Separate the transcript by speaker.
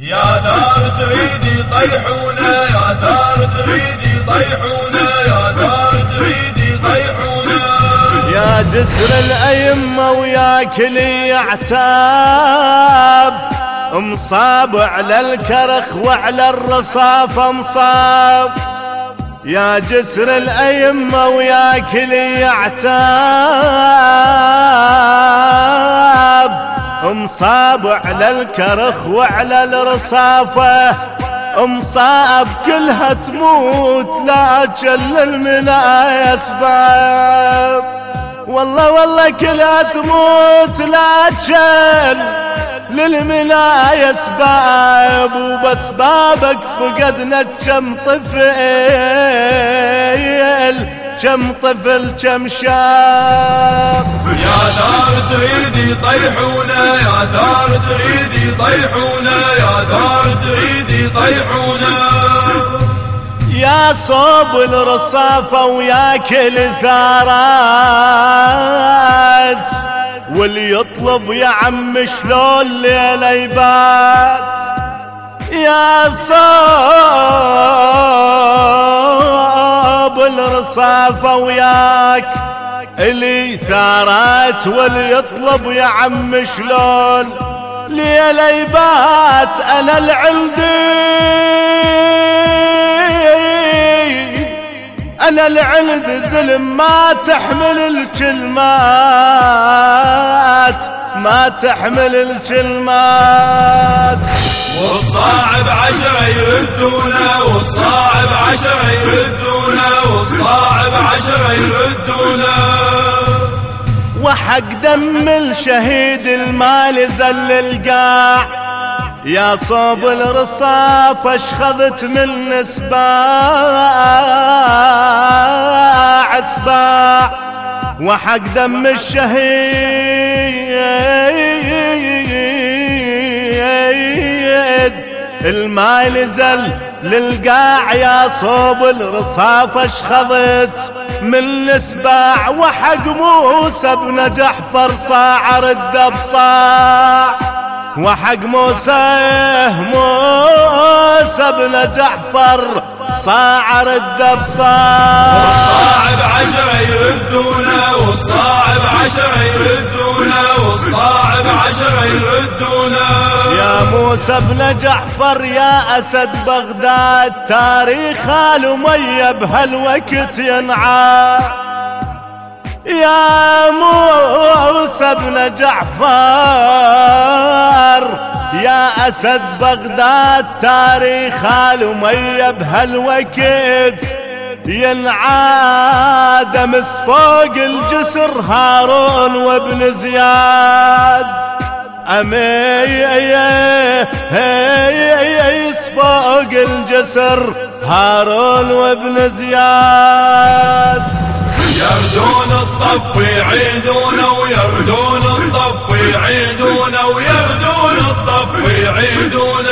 Speaker 1: يا دار تريدي طيحونا يا دار تريدي طيحونا يا دار تريدي طيحونا.
Speaker 2: يا جسر الأيمة ويا كلي عتاب مصاب على الكرخ وعلى الرصافة مصاب. يا جسر الأيمة ويا كلي عتاب مصاب على الكرخ وعلى الرصافة مصاب كلها تموت لكن للمنايا أسباب. والله والله كلها تموت لكن للمنايا أسباب وباسبابك فقدنا كم طفل كم طفل كم شاب.
Speaker 1: طيحونا يا دار تريدي طيحونا. يا
Speaker 2: صوب الرصافة ويا كل ثارات واللي يطلب يا عم شلون ليلة يبات. يا صوب الرصافة وياك اللي ثارات واللي يطلب يا عم شلون ليلة يبات أنا العندي أنا العند زلم ما تحمل الكلمات ما تحمل الكلمات.
Speaker 1: والصاعب عشرة يردونا والصاعب عشرة يردونا والصاعب عشرة يردونا.
Speaker 2: وحق دم الشهيد المال زل القاع. يا صوب الرصاف أشخذت من سباع سباع وحق دم الشهيد الماء نزل للقاع يا صوب الرصاف اشخذت من السباع وحق موسى بن جحفر صاع رد بصاع وحق موسى موسى بن جحفر صاع رد بصاع
Speaker 1: والصاعب عشرة يردونا والصاعب عشرة يردونا والصاعب عشرة يردونا.
Speaker 2: يا موسى بن جعفر يا أسد بغداد تاريخ الأمية بهالوقت ينعى. يا موسى بن جعفر يا أسد بغداد تاريخ الأمية بهالوقت. ينعاد أمس فوق الجسر هارون وابن زياد. اميس فوق الجسر هارون وابن زياد.
Speaker 1: يردون الطف يعيدون ويردون الطف يعيدون ويردون الطف يعيدون